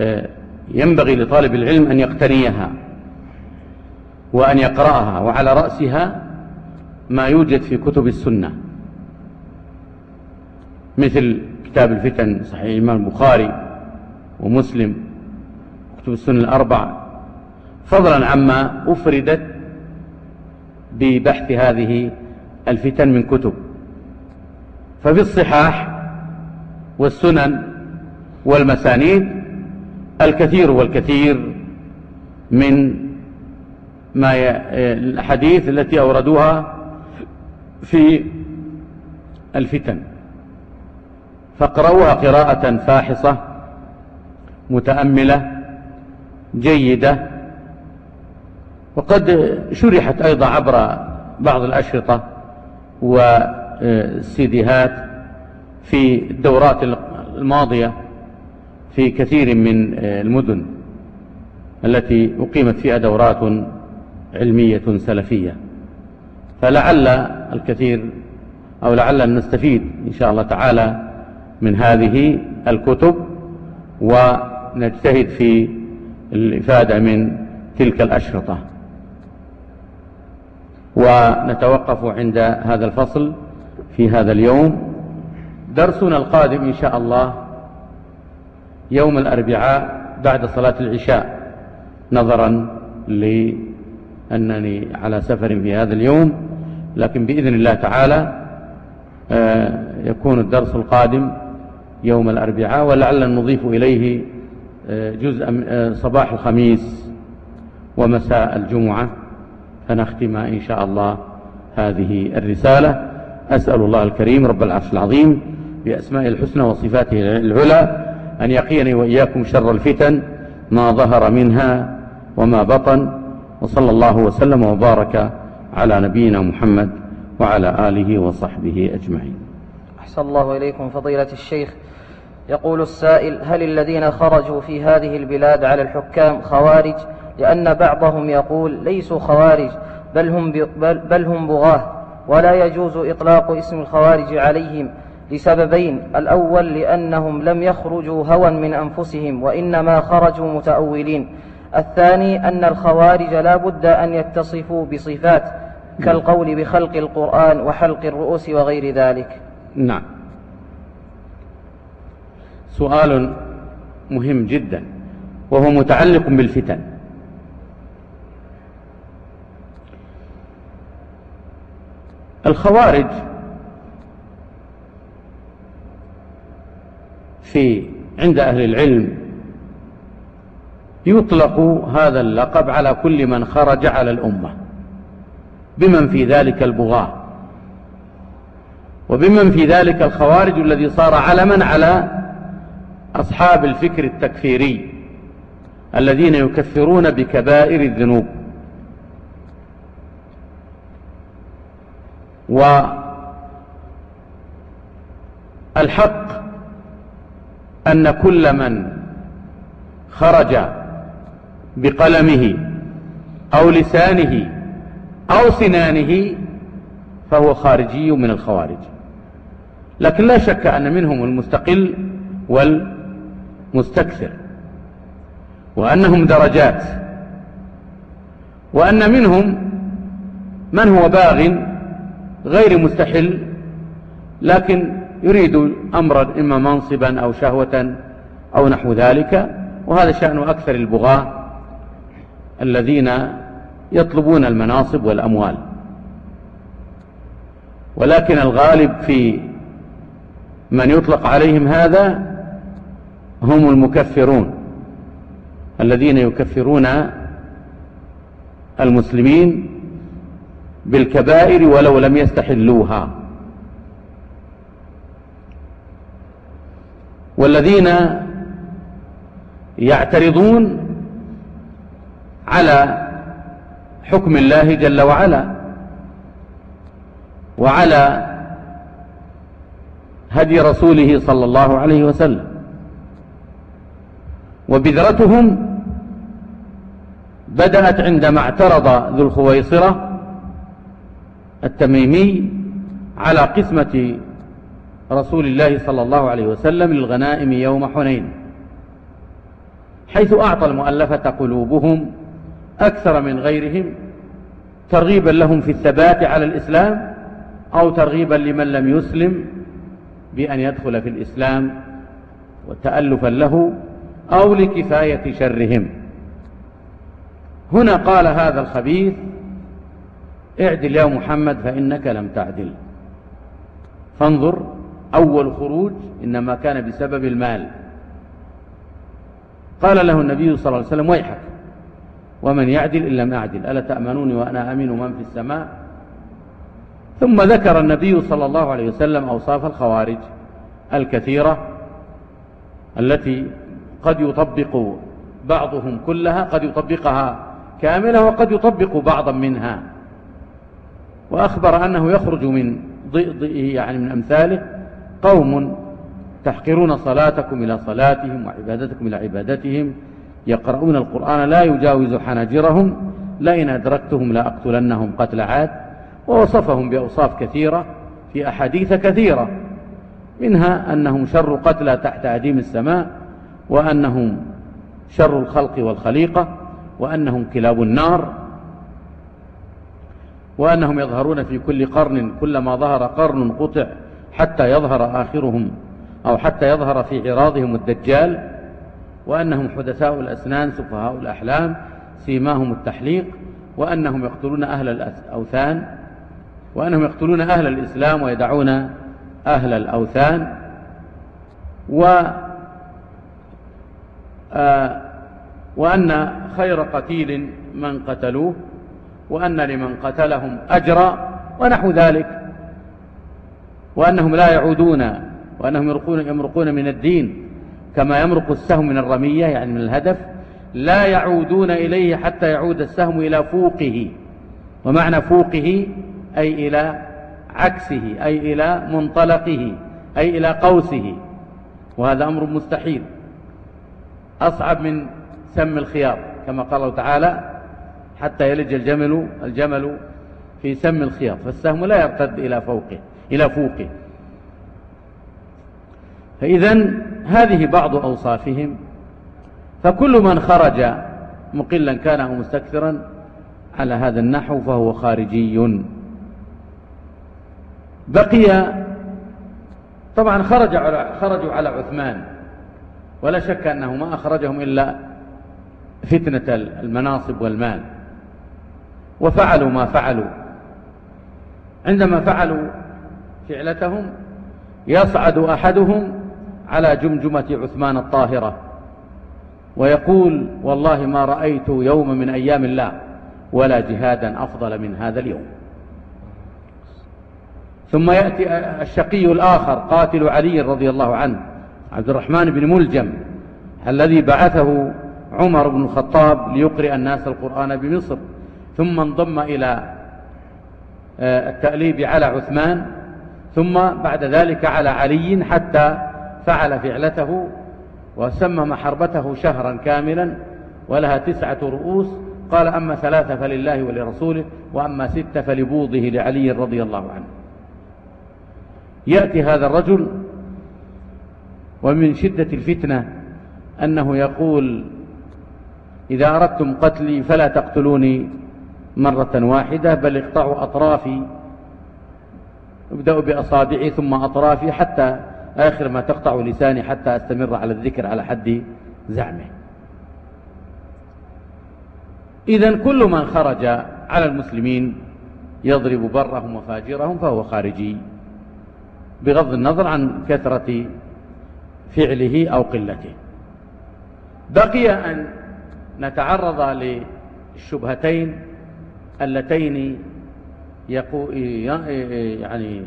آه، ينبغي لطالب العلم أن يقتنيها. وأن يقرأها وعلى رأسها ما يوجد في كتب السنة. مثل كتاب الفتن صحيح الإمام البخاري ومسلم كتب السنة الأربع. فضلا عما أفردت ببحث هذه الفتن من كتب. ففي الصحاح والسنن والمسانيد الكثير والكثير من ما الحديث التي أوردوها في الفتن. فاقرأوها قراءة فاحصة متأملة جيدة. وقد شرحت أيضا عبر بعض الأشرطة والسيديهات في الدورات الماضية في كثير من المدن التي أقيمت فيها دورات علمية سلفية. فلعل الكثير أو لعل نستفيد إن شاء الله تعالى من هذه الكتب ونجتهد في الإفادة من تلك الأشرطة. ونتوقف عند هذا الفصل في هذا اليوم. درسنا القادم إن شاء الله يوم الأربعاء بعد صلاة العشاء نظرا لأنني على سفر في هذا اليوم لكن بإذن الله تعالى آه، يكون الدرس القادم يوم الأربعاء ولعل نضيف إليه آه، جزء آه، صباح الخميس ومساء الجمعة. فنختم إن شاء الله هذه الرسالة. أسأل الله الكريم رب العرش العظيم بأسماء الحسنى وصفاته العلى أن يقيني وإياكم شر الفتن ما ظهر منها وما بطن وصلى الله وسلم وبارك على نبينا محمد وعلى آله وصحبه أجمعين. أحسن الله إليكم فضيلة الشيخ. يقول السائل هل الذين خرجوا في هذه البلاد على الحكام خوارج؟ لأن بعضهم يقول ليسوا خوارج بل هم, بل, هم بغاة. ولا يجوز إطلاق اسم الخوارج عليهم لسببين الأول لأنهم لم يخرجوا هوى من أنفسهم وإنما خرجوا متأولين. الثاني أن الخوارج لا بد أن يتصفوا بصفات كالقول بخلق القرآن وحلق الرؤوس وغير ذلك. نعم. سؤال مهم جدا وهو متعلق بالفتن. الخوارج في عند أهل العلم يطلق هذا اللقب على كل من خرج على الأمة. بمن في ذلك البغاة. وبمن في ذلك الخوارج الذي صار علما على أصحاب الفكر التكفيري الذين يكفرون بكبائر الذنوب. والحق أن كل من خرج بقلمه أو لسانه أو سنانه فهو خارجي من الخوارج. لكن لا شك أن منهم المستقل والمستكثر وأنهم درجات وأن منهم من هو باغ غير مستحل لكن يريد أمرا إما منصبا أو شهوة أو نحو ذلك وهذا شأن أكثر البغاة الذين يطلبون المناصب والأموال. ولكن الغالب في من يطلق عليهم هذا هم المكفرون الذين يكفرون المسلمين بالكبائر ولو لم يستحلوها. والذين يعترضون على حكم الله جل وعلا وعلى هدي رسوله صلى الله عليه وسلم. وبذرتهم بدأت عندما اعترض ذو الخويصرة التميمي على قسمة رسول الله صلى الله عليه وسلم للغنائم يوم حنين حيث أعطى المؤلفة قلوبهم أكثر من غيرهم ترغيبا لهم في الثبات على الإسلام أو ترغيبا لمن لم يسلم بأن يدخل في الإسلام وتألفا له أو لكفاية شرهم. هنا قال هذا الخبيث اعدل يا محمد فإنك لم تعدل. فانظر أول خروج إنما كان بسبب المال. قال له النبي صلى الله عليه وسلم ويحك. ومن يعدل إن لم أعدل. ألا تأمنوني وأنا أمين من في السماء؟ ثم ذكر النبي صلى الله عليه وسلم أوصاف الخوارج الكثيرة التي قد يطبق بعضهم كلها قد يطبقها كاملة وقد يطبق بعضا منها. وأخبر أنه يخرج من ضئضئه يعني من أمثاله قوم تحقرون صلاتكم إلى صلاتهم وعبادتكم إلى عبادتهم يقرؤون القرآن لا يجاوز حناجرهم لئن أدركتهم لأقتلنهم قتل عاد ووصفهم بأوصاف كثيرة في أحاديث كثيرة منها أنهم شر قتلى تحت أديم السماء وأنهم شر الخلق والخليقة وأنهم كلاب النار وأنهم يظهرون في كل قرن كلما ظهر قرن قطع حتى يظهر آخرهم أو حتى يظهر في عراضهم الدجال وأنهم حدثاء الأسنان سفهاء الأحلام سيماهم التحليق وأنهم يقتلون أهل الأوثان وأنهم يقتلون أهل الإسلام ويدعون أهل الأوثان و آه وأن خير قتيل من قتلوه وأن لمن قتلهم أجرا ونحو ذلك وأنهم لا يعودون وأنهم يمرقون, يمرقون من الدين. كما يمرق السهم من الرمية يعني من الهدف لا يعودون إليه حتى يعود السهم إلى فوقه. ومعنى فوقه أي إلى عكسه أي إلى منطلقه أي إلى قوسه. وهذا أمر مستحيل. أصعب من سم الخيار كما قال الله تعالى حتى يلج الجمل الجمل في سم الخيار فالسهم لا يرتد إلى فوقه إلى فوقه. فإذا هذه بعض أوصافهم. فكل من خرج مقلا كان أو مستكثرا على هذا النحو فهو خارجي. بقي طبعا خرج على خرجوا على عثمان. ولا شك أنه ما أخرجهم إلا فتنة المناصب والمال. وفعلوا ما فعلوا. عندما فعلوا فعلتهم يصعد أحدهم على جمجمة عثمان الطاهرة ويقول والله ما رأيت يوم من أيام الله ولا جهادا أفضل من هذا اليوم. ثم يأتي الشقي الآخر قاتل علي رضي الله عنه عبد الرحمن بن ملجم الذي بعثه عمر بن الخطاب ليقرئ الناس القرآن بمصر ثم انضم إلى آه، التأليب على عثمان ثم بعد ذلك على علي حتى فعل فعلته وسمم حربته شهرا كاملا ولها تسعة رؤوس. قال أما ثلاثة فلله ولرسوله وأما ستة فلبوضه لعلي رضي الله عنه. يأتي هذا الرجل ومن شدة الفتنة أنه يقول إذا أردتم قتلي فلا تقتلوني مرة واحدة بل اقطعوا أطرافي ابدأوا بأصابعي ثم أطرافي حتى آخر ما تقطع لساني حتى أستمر على الذكر على حد زعمه. إذا كل من خرج على المسلمين يضرب برهم وفاجرهم فهو خارجي بغض النظر عن كثرة فعله أو قلته. بقي أن نتعرض للشبهتين اللتين يقو يعني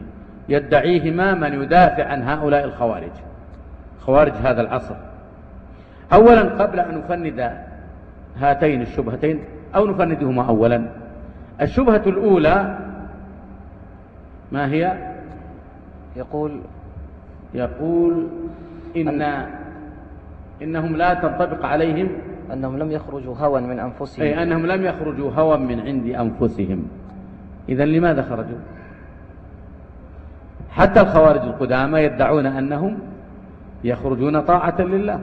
يدعيهما من يدافع عن هؤلاء الخوارج. خوارج هذا العصر. أولا قبل أن نفند هاتين الشبهتين أو نفندهما أولا. الشبهة الأولى ما هي؟ يقول يقول إن إنهم لا تنطبق عليهم. أنهم لم يخرجوا هوى من أنفسهم. أي أنهم لم يخرجوا هوى من عند أنفسهم. إذا لماذا خرجوا؟ حتى الخوارج القدامى يدعون أنهم يخرجون طاعة لله.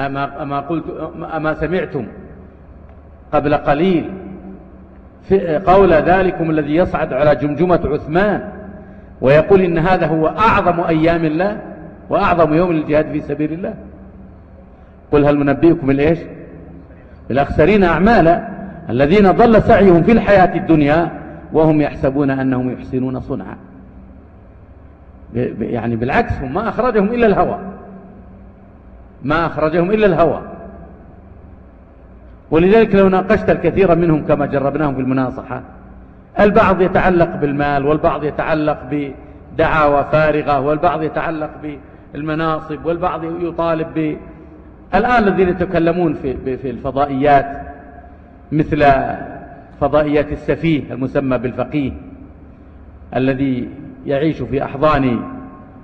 أما, أما, قلت أما سمعتم قبل قليل قول ذلكم الذي يصعد على جمجمة عثمان ويقول إن هذا هو أعظم أيام الله وأعظم يوم للجهاد في سبيل الله. قل هل ننبئكم الإيش بالأخسرين أعمالا الذين ضل سعيهم في الحياة الدنيا وهم يحسبون أنهم يحسنون صنعا. يعني بالعكس هم ما أخرجهم إلا الهوى. ما أخرجهم إلا الهوى. ولذلك لو ناقشت الكثير منهم كما جربناهم في المناصحة البعض يتعلق بالمال والبعض يتعلق بدعاوى فارغة والبعض يتعلق بالمناصب والبعض يطالب ب الآن الذين يتكلمون في, في الفضائيات مثل فضائيات السفيه المسمى بالفقيه الذي يعيش في أحضان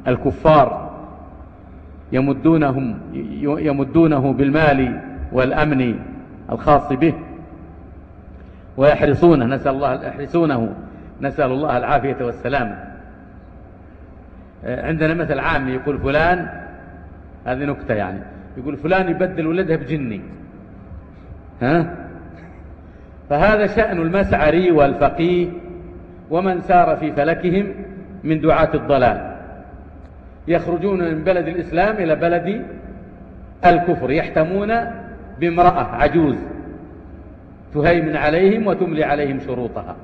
الكفار يمدونهم يمدونه بالمال والأمن الخاص به ويحرصونه نسأل الله يحرصونه نسأل الله العافية والسلامة عندنا مثل عام يقول فلان هذه نكتة يعني يقول فلان يبدل ولدها بجني. ها؟ فهذا شأن المسعري والفقيه ومن سار في فلكهم من دعاة الضلال. يخرجون من بلد الإسلام إلى بلد الكفر يحتمون بامرأة عجوز تهيمن عليهم وتملي عليهم شروطها.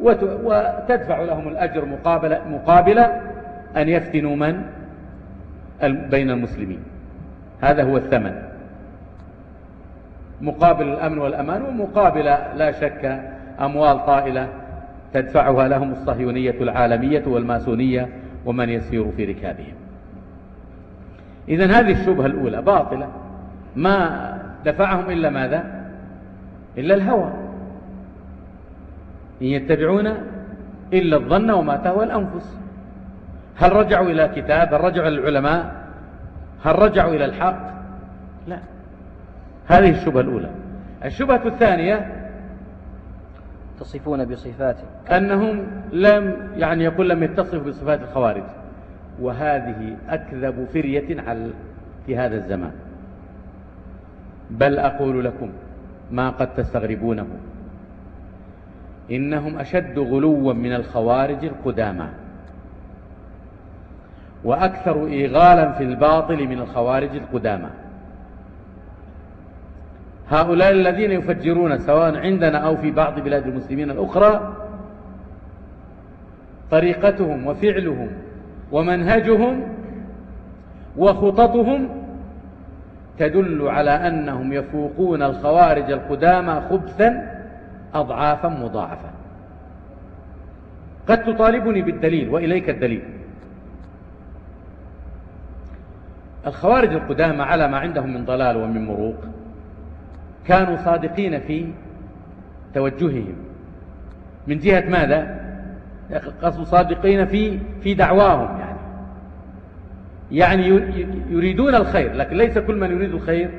وتدفع لهم الأجر مقابل, مقابل أن يفتنوا من؟ بين المسلمين. هذا هو الثمن. مقابل الأمن والأمان ومقابل لا شك أموال طائلة تدفعها لهم الصهيونية العالمية والماسونية ومن يسير في ركابهم. إذا هذه الشبهة الأولى باطلة. ما دفعهم إلا ماذا؟ إلا الهوى. إن يتبعون إلا الظن وما تهوى الأنفس. هل رجعوا إلى كتاب؟ هل رجعوا إلى العلماء؟ هل رجعوا إلى الحق؟ لا. هذه الشبهة الأولى. الشبهة الثانية تصفون بصفات. أنهم لم يعني يقول لم يتصفوا بصفات الخوارج. وهذه أكذب فرية على في هذا الزمان. بل أقول لكم ما قد تستغربونه. إنهم أشد غلوا من الخوارج القدامى. وأكثر إيغالا في الباطل من الخوارج القدامى. هؤلاء الذين يفجرون سواء عندنا أو في بعض بلاد المسلمين الأخرى طريقتهم وفعلهم ومنهجهم وخططهم تدل على أنهم يفوقون الخوارج القدامى خبثا أضعافا مضاعفة قد تطالبني بالدليل وإليك الدليل. الخوارج القدامى على ما عندهم من ضلال ومن مروق. كانوا صادقين في توجههم. من جهة ماذا؟ قصد صادقين في في دعواهم يعني. يعني يريدون الخير لكن ليس كل من يريد الخير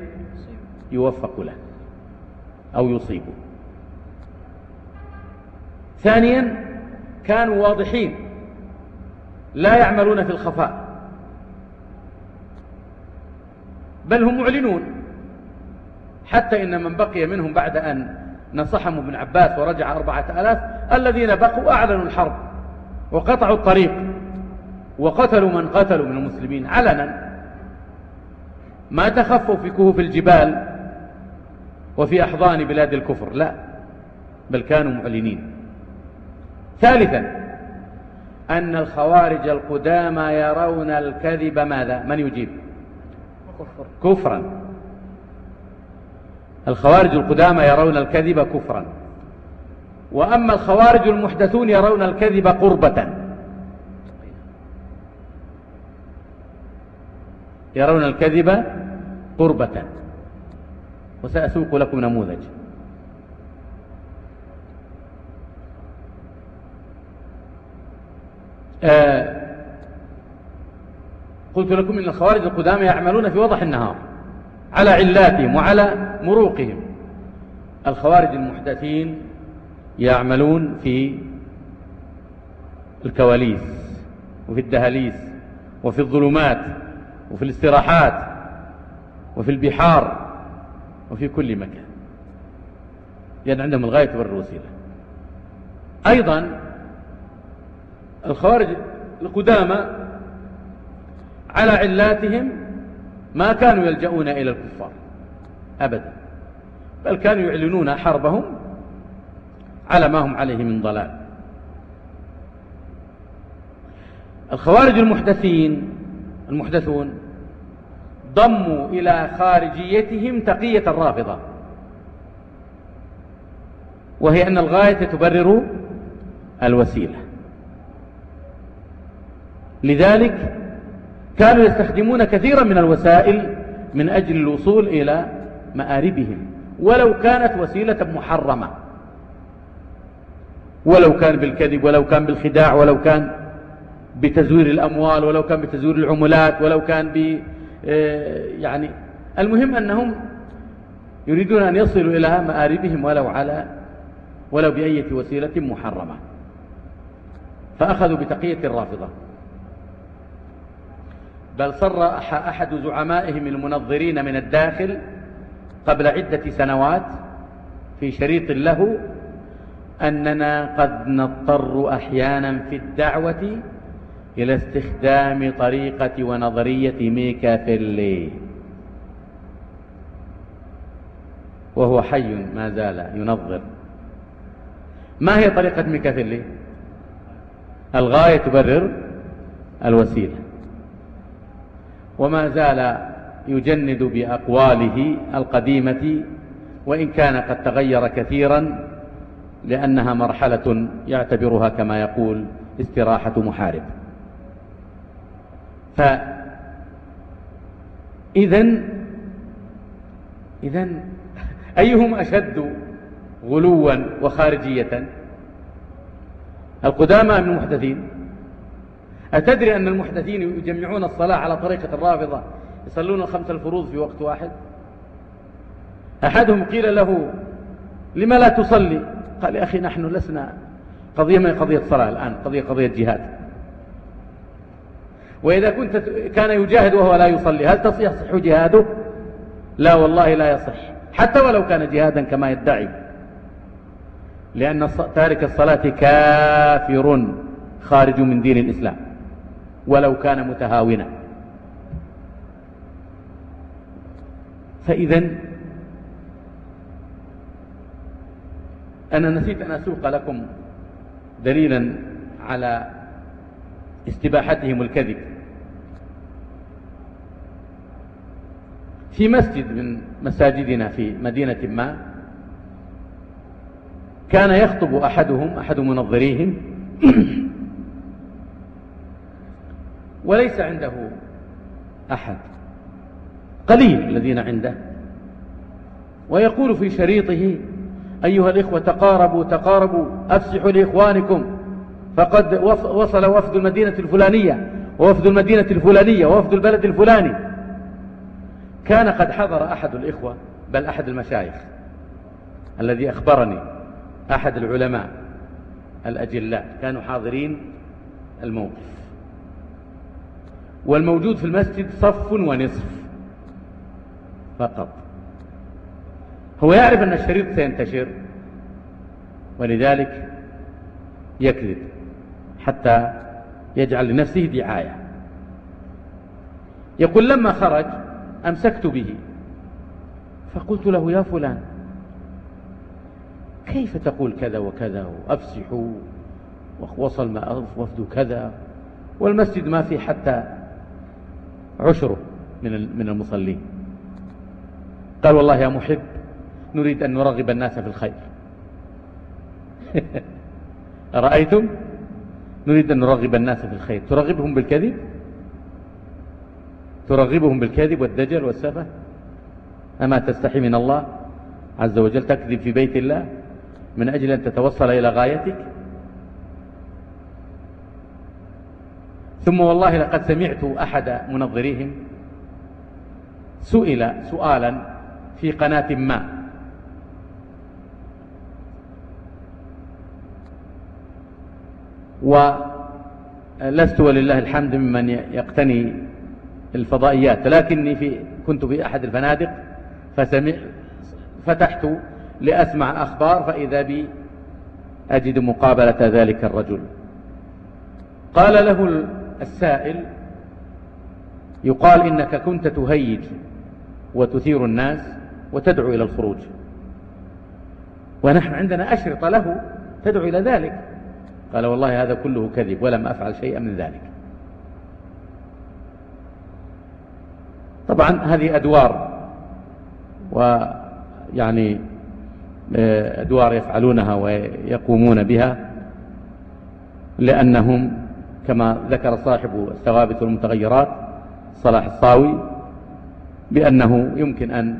يوفق له أو يصيبه. ثانيا كانوا واضحين. لا يعملون في الخفاء. بل هم معلنون. حتى إن من بقي منهم بعد أن نصحهم ابن عباس ورجع أربعة ألاف الذين بقوا أعلنوا الحرب وقطعوا الطريق وقتلوا من قتلوا من المسلمين علنا. ما تخفوا في كهوف الجبال وفي أحضان بلاد الكفر لا بل كانوا معلنين ثالثا أن الخوارج القدامى يرون الكذب ماذا؟ من يجيب؟ كفر. كفرا. الخوارج القدامى يرون الكذب كفرا. وأما الخوارج المحدثون يرون الكذب قربة. يرون الكذب قربة. وسأسوق لكم نموذج. آه قلت لكم إن الخوارج القدامى يعملون في وضح النهار. على علاتهم وعلى مروقهم. الخوارج المحدثين يعملون في الكواليس وفي الدهاليز وفي الظلمات وفي الاستراحات وفي البحار وفي كل مكان. لأن عندهم الغاية والوسيلة أيضا الخوارج القدامى على علاتهم ما كانوا يلجؤون إلى الكفار. أبدا. بل كانوا يعلنون حربهم على ما هم عليه من ضلال. الخوارج المحدثين المحدثون ضموا إلى خارجيتهم تقية الرافضة وهي أن الغاية تبرر الوسيلة. لذلك كانوا يستخدمون كثيرا من الوسائل من أجل الوصول إلى مآربهم. ولو كانت وسيلة محرمة. ولو كان بالكذب ولو كان بالخداع ولو كان بتزوير الأموال ولو كان بتزوير العملات ولو كان ب آه، يعني المهم أنهم يريدون أن يصلوا إلى مآربهم ولو على ولو بأية وسيلة محرمة. فأخذوا بتقية الرافضة. بل صرح أحد زعمائهم المنظرين من الداخل قبل عدة سنوات في شريط له أننا قد نضطر أحيانا في الدعوة إلى استخدام طريقة ونظرية ميكافيلي. وهو حي ما زال ينظر. ما هي طريقة ميكافيلي؟ الغاية تبرر الوسيلة. وما زال يجند بأقواله القديمة وإن كان قد تغير كثيرا لأنها مرحلة يعتبرها كما يقول استراحة محارب. فإذا إذا أيهم أشد غلوا وخارجية؟ القدامى من المحدثين أتدري أن المحدثين يجمعون الصلاة على طريقة الرافضة يصلون الخمس الفروض في وقت واحد؟ أحدهم قيل له لما لا تصلي؟ قال يا أخي نحن لسنا قضية من قضية صلاة الآن؟ قضية قضية جهاد. وإذا كنت كان يجاهد وهو لا يصلي هل تصح جهاده؟ لا والله لا يصح حتى ولو كان جهادا كما يدعي. لأن تارك الصلاة كافر خارج من دين الإسلام. ولو كان متهاونا. فإذا أنا نسيت أن أسوق لكم دليلا على استباحتهم الكذب. في مسجد من مساجدنا في مدينة ما كان يخطب أحدهم أحد منظريهم. وليس عنده أحد. قليل الذين عنده. ويقول في شريطه أيها الإخوة تقاربوا تقاربوا أفسحوا لإخوانكم. فقد وصل وفد المدينة الفلانية ووفد المدينة الفلانية ووفد البلد الفلاني. كان قد حضر أحد الإخوة بل أحد المشايخ الذي أخبرني أحد العلماء الأجلاء. كانوا حاضرين الموقف. والموجود في المسجد صف ونصف فقط. هو يعرف أن الشريط سينتشر ولذلك يكذب حتى يجعل لنفسه دعاية. يقول لما خرج أمسكت به فقلت له يا فلان كيف تقول كذا وكذا؟ وأفسحوا ووصل ما وفد كذا والمسجد ما في حتى عشره من من المصلين. قال والله يا محب نريد أن نرغب الناس في الخير. أرأيتم؟ نريد أن نرغب الناس في الخير. ترغبهم بالكذب؟ ترغبهم بالكذب والدجل والسفة؟ أما تستحي من الله عز وجل تكذب في بيت الله؟ من أجل أن تتوصل إلى غايتك؟ ثم والله لقد سمعت أحد منظريهم سئل سؤالا في قناة ما. ولست ولله الحمد ممن يقتني الفضائيات لكني في كنت في أحد الفنادق فتحت لأسمع أخبار فإذا بي أجد مقابلة ذلك الرجل. قال له السائل يقال إنك كنت تهيج وتثير الناس وتدعو إلى الخروج. ونحن عندنا أشرطة له تدعو إلى ذلك. قال والله هذا كله كذب ولم أفعل شيئا من ذلك. طبعا هذه أدوار ويعني آه، أدوار يفعلونها ويقومون بها لأنهم كما ذكر صاحب الثوابت والمتغيرات صلاح الصاوي بأنه يمكن أن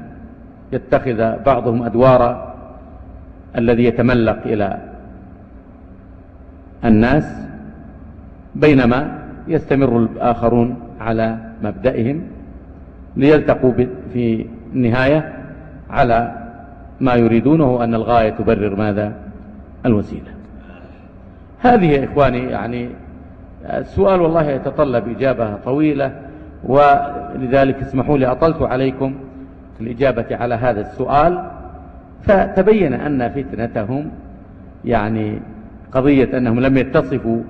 يتخذ بعضهم أدوار الذي يتملق إلى الناس بينما يستمر الآخرون على مبدئهم ليلتقوا في النهاية على ما يريدونه أن الغاية تبرر ماذا؟ الوسيلة. هذه يا إخواني يعني السؤال والله يتطلب إجابة طويلة ولذلك اسمحوا لي أطلت عليكم في الإجابة على هذا السؤال. فتبين أن فتنتهم يعني قضية أنهم لم يتصفوا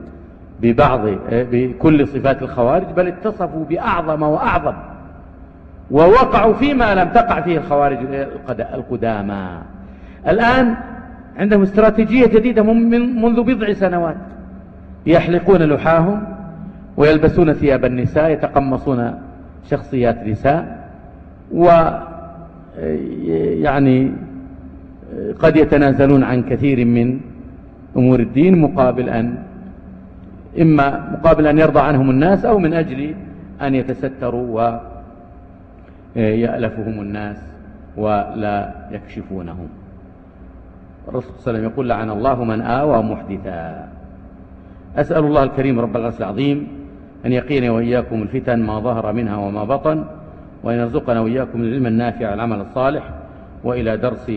ببعض بكل صفات الخوارج بل اتصفوا بأعظم وأعظم ووقعوا فيما لم تقع فيه الخوارج القدامى. الآن عندهم استراتيجية جديدة منذ بضع سنوات. يحلقون لحاهم ويلبسون ثياب النساء يتقمصون شخصيات نساء و يعني قد يتنازلون عن كثير من أمور الدين مقابل أن إما مقابل أن يرضى عنهم الناس أو من أجل أن يتستروا ويألفهم الناس ولا يكشفونهم. الرسول صلى الله عليه وسلم يقول لعن الله من آوى محدثا. أسأل الله الكريم رب العرش العظيم أن يقيني وإياكم الفتن ما ظهر منها وما بطن وأن يرزقنا وإياكم العلم النافع والعمل الصالح وإلى درس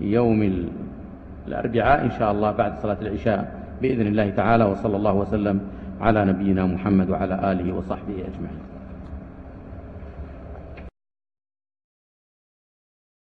يوم الأربعاء إن شاء الله بعد صلاة العشاء بإذن الله تعالى وصلى الله وسلم على نبينا محمد وعلى آله وصحبه أجمعين.